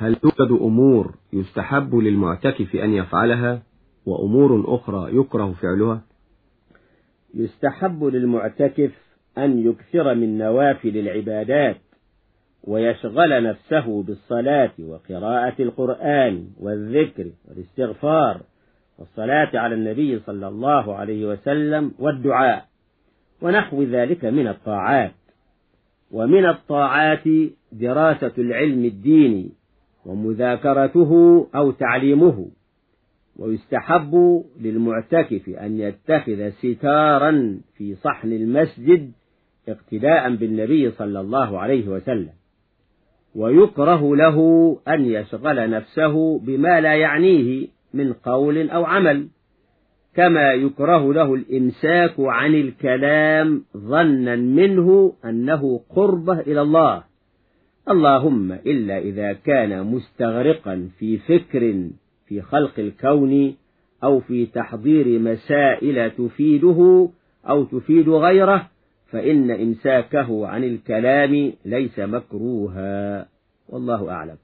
هل توجد أمور يستحب للمعتكف أن يفعلها وأمور أخرى يكره فعلها؟ يستحب للمعتكف أن يكثر من نوافل العبادات ويشغل نفسه بالصلاة وقراءة القرآن والذكر والاستغفار والصلاة على النبي صلى الله عليه وسلم والدعاء ونحو ذلك من الطاعات. ومن الطاعات دراسة العلم الديني ومذاكرته أو تعليمه ويستحب للمعتكف أن يتخذ ستارا في صحن المسجد اقتداء بالنبي صلى الله عليه وسلم. ويكره له أن يشغل نفسه بما لا يعنيه من قول أو عمل كما يكره له الإمساك عن الكلام ظنا منه أنه قربه إلى الله. اللهم إلا إذا كان مستغرقا في فكر في خلق الكون أو في تحضير مسائل تفيده أو تفيد غيره فإن إمساكه عن الكلام ليس مكروها. والله أعلم.